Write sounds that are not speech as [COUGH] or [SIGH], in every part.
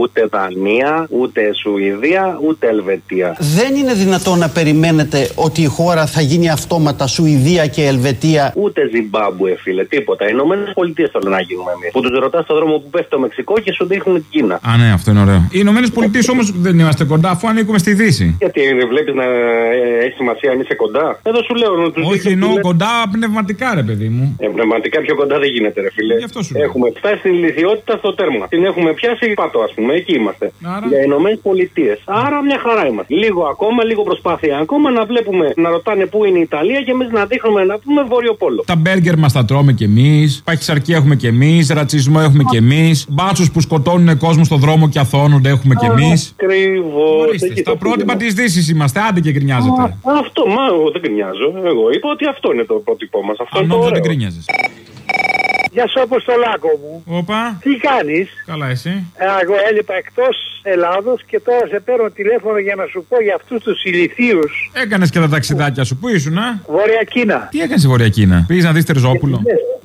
Ούτε Δανία, ούτε Σουηδία, ούτε Ελβετία. Δεν είναι δυνατόν να περιμένετε ότι η χώρα θα γίνει αυτόματα Σουηδία και Ελβετία; Ούτε Ζιμπάμπουε, φίλε, τίποτα. Οι Ηνωμένες Πολιτείες θέλουν να γίνουμε εμείς. Που τους ρωτάς στον δρόμο που πέφτει το Μεξικό και σου δείχνουν την Κίνα. Α, ναι, αυτό είναι ωραίο. Οι Ηνωμένες Πολιτείες όμως δεν είμαστε κοντά, αφού ανήκουμε στη Δύση. Γιατί βλέπεις να ε, έχει σημασία αν είσαι κοντά; Εδώ σου λέω να τους Όχι, εννοώ κοντά πνευματικά, ρε παιδί μου. Ε, πνευματικά πιο κοντά δεν γίνεται, ρε φίλε. Γι' αυτό σου λέω. Έχουμε φτάσει στην ηλικιότητα στο τέρμα. Την έχουμε πιάσει πατώ, ας πούμε. Εκεί είμαστε. Άρα; Για Ηνωμένες Πολιτείες. Άρα μια χαρά είμαστε. Λίγο ακόμα, λίγο προσπάθεια ακόμα να βλέπουμε να ρωτάνε πού είναι η Ιταλία και εμείς να δείχνουμε να πούμε Βόρειο Πόλο. Τα μπέργκερ μας τα τρώμε κι εμείς. Παχυσαρκία έχουμε κι εμείς. Ρατσισμό έχουμε κι εμείς. Μπάτσους που σκοτώνουν κόσμο στον δρόμο και αθώνονται έχουμε κι εμείς. Ακριβώς. Ορίστε, στα πρότυπα της Δύσης είμαστε. Άντε και γκρινιάζετε. Αυτό, μα εγώ δεν γκρινιάζω. Εγώ είπα ότι αυτό είναι το πρότυπό μας. Αυτό Αν είναι το νόμιζα δεν ωραίο. Γκρινιάζε. Γεια σου, Αποστολάκο μου. Όπα. Τι κάνεις; Καλά, εσύ. Εγώ έλειπα εκτός Ελλάδος και τώρα σε παίρνω τηλέφωνο για να σου πω για αυτούς τους ηλικίου. Έκανες και τα ταξιδάκια σου. Πού ήσουν, α; Βόρεια Κίνα. Τι έκανες στη Βορεια Κίνα; Πήγες να δεις Τερζόπουλο;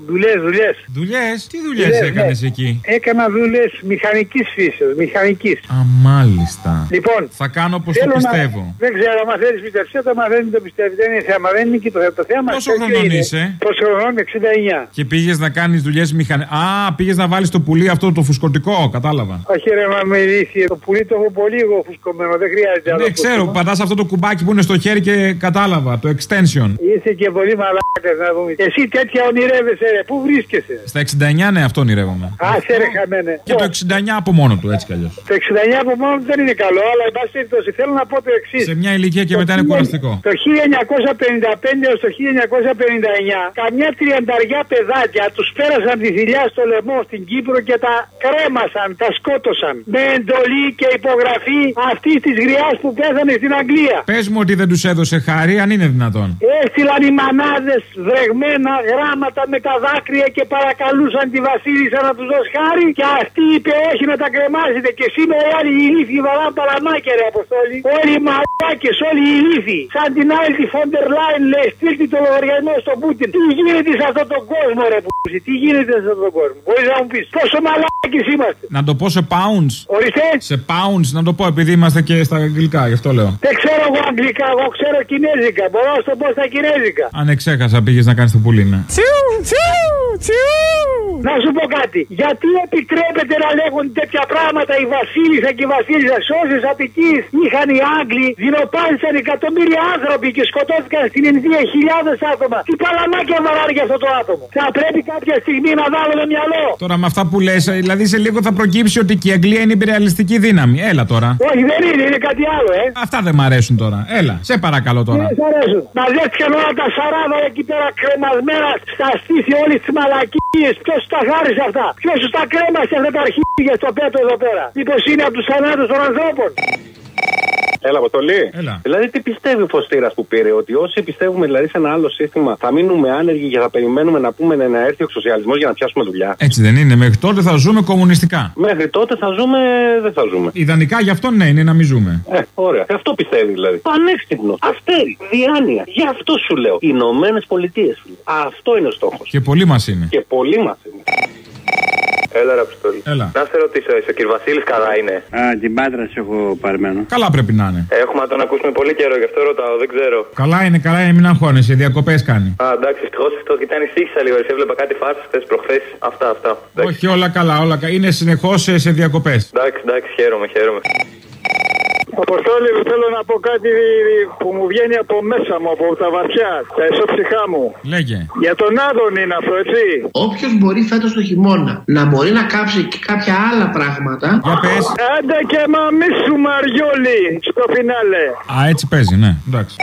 Δουλειές, δουλειές. Δουλειές; Τι δουλειές Δουλειές, έκανες ναι. εκεί; Έκανα δουλειές μηχανικής φύσεως. Μηχανικής. Α, μάλιστα. Λοιπόν, Θα κάνω όπως το θέλω να- πιστεύω. Δεν ξέρω, αν θέλεις πιστευσία, το μαθαίνεις το πιστεύεις. Δεν είναι θέμα, δεν είναι και το, το θέμα. Πόσο τέτοιο χρονών είναι. είσαι; Πόσο χρονών, 69. Και πήγες να κάνεις δουλειές μηχανή. Α, πήγες να βάλεις το πουλί αυτό το φουσκωτικό, κατάλαβα. Όχι, ρε, μα με ηλίθιε. Το πουλί το έχω πολύ εγώ φουσκωμένο. Δεν χρειάζεται άλλο. Ναι, ξέρω, φουσκωμένο. πατάς αυτό το κουμπάκι που είναι στο χέρι και κατάλαβα, το extension. Είσαι και πολύ μαλάκας να δούμε. Εσύ τέτοια ονειρεύεσαι, ρε. Πού βρίσκεσαι; Στα 69, ναι, αυτό ονειρεύομαι. Άσε ρε χαμένε. Και το 69 από μόνο του, έτσι κι αλλιώς. Το 69 από μόνο του δεν είναι καλό, αλλά εν πάση περιπτώσει θέλω να πω το εξής. Σε μια ηλικία και μετά είναι κουραστικό. Το 1955 έως το 1959 καμιά τριανταριά παιδάκια τους πέρασαν τη θηλιά στο λαιμό στην Κύπρο και τα κρέμασαν, τα σκότωσαν με εντολή και υπογραφή αυτής της γριάς που πέθανε στην Αγγλία. Πες μου ότι δεν τους έδωσε χάρη, αν είναι δυνατόν. Έστειλαν οι μανάδες βρεγμένα γράμματα με τα δάκρυα και παρακαλούσαν τη Βασίλισσα να τους δώσει χάρη και αυτή είπε όχι να τα κρεμάσετε και σήμερα οι άλλοι ηλίθιοι βαράν παραμάκια ρε Αποστόλη. Όλοι οι μαλάκες, όλοι οι ηλίθιοι. Σαν την άλλη τη Φόντερ Λάιν λέει στείλτε το λογαριασμό στον Πούτιν. Τι γίνεται σε αυτόν τον κόσμο ρε πούση, τι γίνεται σε αυτόν τον κόσμο. Μπορείς να μου πεις πόσο μαλάκες είμαστε. Να το πω σε pounds. Ορίστε. Σε pounds, να το πω επειδή είμαστε και στα αγγλικά, γι' αυτό λέω. Δεν ξέρω εγώ αγγλικά, εγώ ξέρω κινέζικα. Μπορώ να σου το πω στα κινέζικα. Αν εξέχασα, πήγες να κάνεις το πουλί, ναι. Να σου πω κάτι. Γιατί επιτρέπεται να λέγουν τέτοια πράγματα η Βασίλισσα και η Βασίλισσα; Σε όσες απικίες είχαν οι Άγγλοι, δεινοπάνησαν εκατομμύρια άνθρωποι και σκοτώθηκαν στην Ινδία χιλιάδες άτομα. Τι παλαμάκια βαράνε για αυτό το άτομο. Θα πρέπει κάποια στιγμή να βάλουμε μυαλό. Τώρα με αυτά που λες, δηλαδή σε λίγο θα προκύψει ότι και η Αγγλία είναι υπεριαλιστική δύναμη. Έλα τώρα. Όχι, δεν είναι, είναι κάτι άλλο, ε. Αυτά δεν μ' αρέσουν τώρα. Έλα, σε παρακαλώ τώρα. Δεν σ' αρέσουν. Μαζεύτηκαν όλα τα σαράδα εκεί πέρα κρεμασμένα στα στήθη όλη τι μαλακίε. Ποιος τα χάρισε αυτά. Ποιος του τα κρέμασε αυτά τα αρχίδια στο πέτο εδώ πέρα. Μήπω είναι από τους θανάτους των ανθρώπων. Έλα, Αποστολή. Έλα. Δηλαδή, τι πιστεύει ο Φωστήρας που πήρε, ότι όσοι πιστεύουμε δηλαδή σε ένα άλλο σύστημα θα μείνουμε άνεργοι και θα περιμένουμε να πούμε να έρθει ο σοσιαλισμό για να πιάσουμε δουλειά; Έτσι δεν είναι. Μέχρι τότε θα ζούμε κομμουνιστικά. Μέχρι τότε θα ζούμε, δεν θα ζούμε. Ιδανικά γι' αυτό ναι, είναι να μην ζούμε. Ε, ωραία. Αυτό πιστεύει δηλαδή. Πανέξυπνος. Αστέρι. Διάνοια. Γι' αυτό σου λέω. Οι Ηνωμένες Πολιτείες. Αυτό είναι ο στόχος. Και πολλοί μας είναι. Και πολύ μας είναι. Έλα, ρε Αποστολή. Έλα. Να σε ρωτήσω, είσαι ο κ. Βασίλης, καλά είναι; Α, την πάντρα σου έχω παρμένο. Καλά πρέπει να είναι. Έχουμε να τον ακούσουμε πολύ καιρό, γι' αυτό ρωτάω, δεν ξέρω. Καλά είναι, καλά είναι, μην αγχώνεσαι. Διακοπές κάνει. Α, εντάξει, ευτυχώς ευτυχώς γιατί ανησύχησα λίγο. Εσύ έβλεπα κάτι φάρσες χθες προχθές. Αυτά, αυτά. Εντάξει, Όχι όλα καλά, όλα καλά. Είναι συνεχώς σε διακοπές. εντάξει, εντάξει, χαίρομαι, χαίρομαι. Αποστόλη, θέλω να πω κάτι που μου βγαίνει από μέσα μου, από τα βαθιά, τα εσώψυχά μου. Λέγε. Για τον Άδων είναι αυτό, έτσι. Όποιος μπορεί φέτος το χειμώνα να μπορεί να κάψει και κάποια άλλα πράγματα. Για πες. Άντε και μαμί σου Μαριόλι στο φινάλε. Α, έτσι παίζει, ναι. Εντάξει.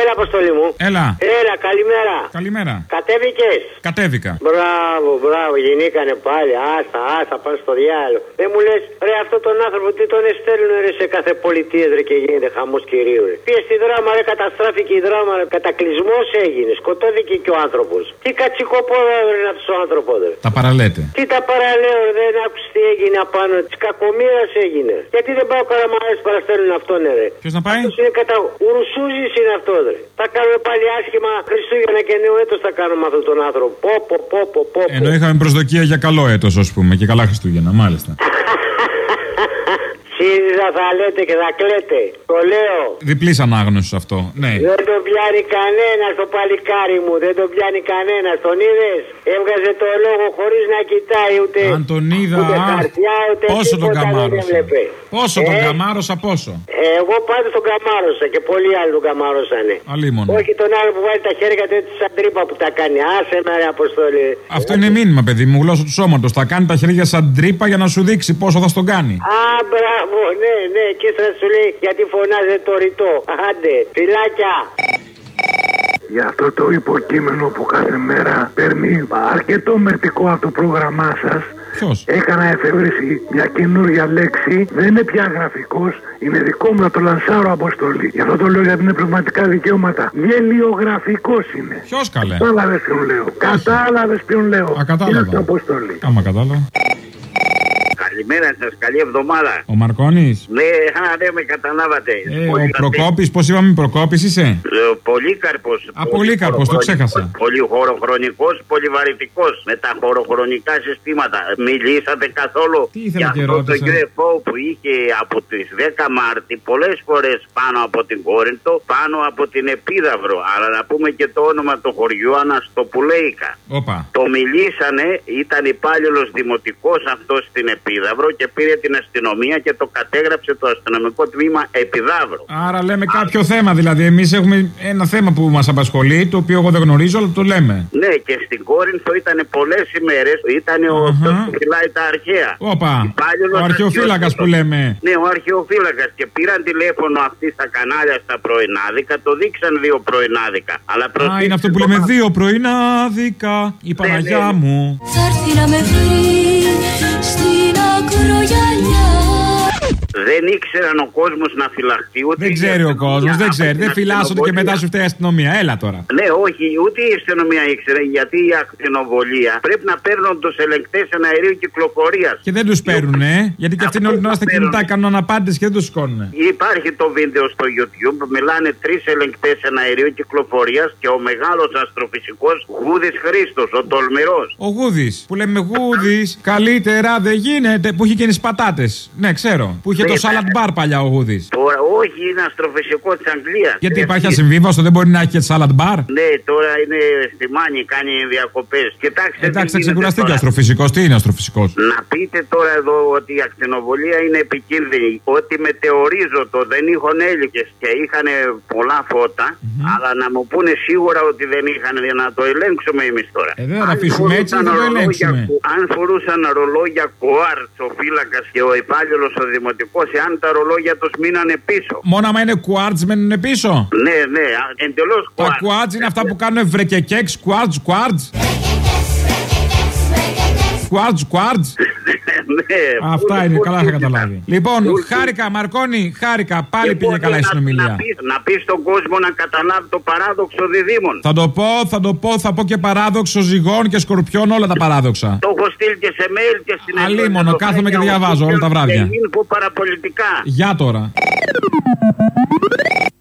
Έλα, αποστολή μου. Έλα. Έλα, καλημέρα. Καλημέρα. Κατέβηκες; Κατέβηκα. Μπράβο, μπράβο, γεννήκανε πάλι. Άστα, άστα, πάνε στο διάλογο. Δεν μου λες, ρε, αυτό τον άνθρωπο τι τον εστέλνουν ρε, σε κάθε πολιτεία ρε και γίνεται χαμός κυρίου. Ρε. Πήγε στη δράμα, ρε, καταστράφηκε η δράμα, ρε, κατακλυσμός έγινε. Σκοτώθηκε και ο άνθρωπος. Τι κατσικοπόδα ρε, είναι αυτός ο άνθρωπος, ρε. Τα παραλέτε. Τι τα παραλέω, ρε, δεν άκουσες τι έγινε απάνω. Της κακομοίρας έγινε. Γιατί δεν πάω καραμάρε που παραστέλνουν αυτόν, ρε. Ποιος να πάει; Αυτός είναι κατα... Ουρουσούζης είναι αυτός, ρε. Θα κάνουμε πάλι άσχημα Χριστούγεννα και νέο έτος θα κάνουμε αυτόν τον άνθρωπο. Πω, πω, πω, πω, πω. Ενώ είχαμε προσδοκία για καλό έτος, ας πούμε, και καλά Χριστούγεννα, μάλιστα. [LAUGHS] ΣΥΡΙΖΑ θα λέτε και θα κλαίτε. Το λέω. Διπλής ανάγνωσης αυτό. Ναι. Δεν τον πιάνει κανένας το παλικάρι μου. Δεν τον πιάνει κανένας. Τον είδες; Έβγαζε το λόγο χωρίς να κοιτάει ούτε. Αν τον είδα, ούτε α, χαρτιά, ούτε πόσο τον τίποτα δεν καμάρωσα. έβλεπε. Πόσο τον Ε, καμάρωσα, πόσο. Εγώ πάντως τον καμάρωσα και πολλοί άλλοι τον καμάρωσανε. Αλίμονο. Όχι τον άλλο που βάλει τα χέρια του έτσι σαν τρύπα που τα κάνει. Άσε με ρε αποστολή. Αυτό είναι μήνυμα, παιδί μου, γλώσσα του σώματος. Θα κάνει τα χέρια σαν τρύπα για να σου δείξει πόσο θα στον κάνει. Α, μπράβο, ναι, ναι, και θα σου λέει γιατί φωνάζε το ρητό. Άντε, φυλάκια. Για αυτό το υποκείμενο που κάθε μέρα παίρνει αρκετό μερτικό από το πρόγραμμά σας Ποιος; Έκανα εφεύρεση μια καινούργια λέξη. Δεν είναι πια γραφικός. Είναι δικό μου να το λανσάρω αποστολή. Γι' αυτό το λέω γιατί είναι πνευματικά δικαιώματα. Γελιογραφικός είναι. Ποιος καλέ; Κατάλαβες ποιον λέω. Κατάλαβες ποιον λέω. Α, κατάλαβα. Είναι το αποστολή. Άμα κατάλαβα. Καλημέρα σας, καλή εβδομάδα. Ο Μαρκόνη. Ναι, α, ναι, με καταλάβατε. Ε, ο Προκόπης, πώς είπαμε, Προκόπης είσαι; Πολύκαρπος. Α, Πολύκαρπος, το ξέχασα. Πολύ χωροχρονικός, πολυβαρητικό. Με τα χωροχρονικά συστήματα. Μιλήσατε καθόλου Τι ήθελα για και αυτό το ρώτησα. UFO που είχε από τις 10 Μάρτη πολλές φορές πάνω από την Κόρινθο, πάνω από την Επίδαυρο. Αλλά να πούμε και το όνομα του χωριού Αναστοπουλέικα. Όπα. Το μιλήσανε, ήταν υπάλληλος δημοτικός αυτός στην Επίδαυρο και πήρε την αστυνομία και το κατέγραψε το αστυνομικό τμήμα Επιδαύρο. Άρα λέμε κάποιο θέμα, δηλαδή. Εμείς έχουμε ένα θέμα που μας απασχολεί, το οποίο εγώ δεν γνωρίζω, αλλά το λέμε. Ναι, και στην Κόρινθο ήταν πολλές ημέρες, ήταν ο αυτός που φυλάει τα αρχαία. Όπα. Υπάλληλος Ο αρχαιοφύλακας που λέμε. Ναι, ο αρχαιοφύλακας. Και πήραν τηλέφωνο αυτοί στα κανάλια στα πρωινάδικα, το δείξαν δύο πρωινάδικα. Αλλά Α, είναι αυτό που λέμε δύο πρωινάδικα. Η Παναγιά μου. Θα έρθει να με βρει Δεν ήξεραν ο κόσμος να φυλαχτεί. Ούτε Δεν η ξέρει ο αστυνομία. κόσμος, δεν Από ξέρει. την Δεν φυλάσσονται και μετά σου φταίει η αστυνομία. Έλα τώρα. Ναι, όχι, ούτε η αστυνομία ήξερε γιατί η ακτινοβολία πρέπει να παίρνουν τους ελεγκτές εναερίου κυκλοφορίας. Και δεν τους παίρνουν, ε. Γιατί και αυτοί είναι όλη την ώρα στα κινητά, κάνουν αναπάντε και δεν τους σηκώνουν. Υπάρχει το βίντεο στο YouTube, μιλάνε τρεις ελεγκτές εναερίου κυκλοφορίας και ο μεγάλος αστροφυσικός Γούδης Χρήστος, ο τολμηρός. Ο Γούδης, που λέμε Γούδης, καλύτερα δεν γίνεται. Που είχε και τι πατάτε. Ναι, ξέρω. Που είχε το Ναι, salad bar παλιά ο Γούδης. Τώρα, όχι, είναι αστροφυσικό της Αγγλίας. Γιατί υπάρχει ασυμβίβαστο, δεν μπορεί να έχει και salad bar. Ναι, τώρα είναι στη Μάνη, κάνει διακοπές. Κοιτάξτε. τι Εντάξει, θα γίνεται ξεκουραστεί και ο τώρα. αστροφυσικός. Τι είναι αστροφυσικός; Να πείτε τώρα εδώ ότι η ακτινοβολία είναι επικίνδυνη. Ότι μετεωρίζωτο δεν είχαν έλικες και είχαν πολλά φώτα, αλλά να μου πούνε σίγουρα ότι δεν είχαν για να το ελέγξουμε εμείς τώρα. Ε, δεν θα Αν αφήσουμε έτσι, φορούσαν θα το ρολόγια ελέγξουμε. κου- Αν φορούσαν ρολόγια κουάρτ ο φύλακα και ο υπάλληλο ο δημοτικό, εάν τα ρολόγια τους μείνανε πίσω. Μόνο άμα είναι κουάρτζ μένουν πίσω; Ναι, ναι, εντελώς Τα κουάρτ. κουάρτζ είναι αυτά που κάνουν βρεκεκέξ, κουάρτζ, κουάρτζ. Κουάρτζ, κουάρτζ. Ναι, Αυτά πού- είναι, πού- καλά πού- θα καταλάβει. Λοιπόν, Πού- χάρηκα, Μαρκόνη, χάρηκα. Πάλι Λοιπόν, πήγε καλά η να- συνομιλία. Να πεις, να πεις στον κόσμο να καταλάβει το παράδοξο διδήμων. Θα το πω, θα το πω, θα πω και παράδοξο ζυγών και σκορπιών, όλα τα παράδοξα. Το έχω στείλει και σε mail και στην Αλίμονο, Ελλάδα. κάθομαι και διαβάζω όλα τα βράδια. Και info παραπολιτικά. Γεια τώρα.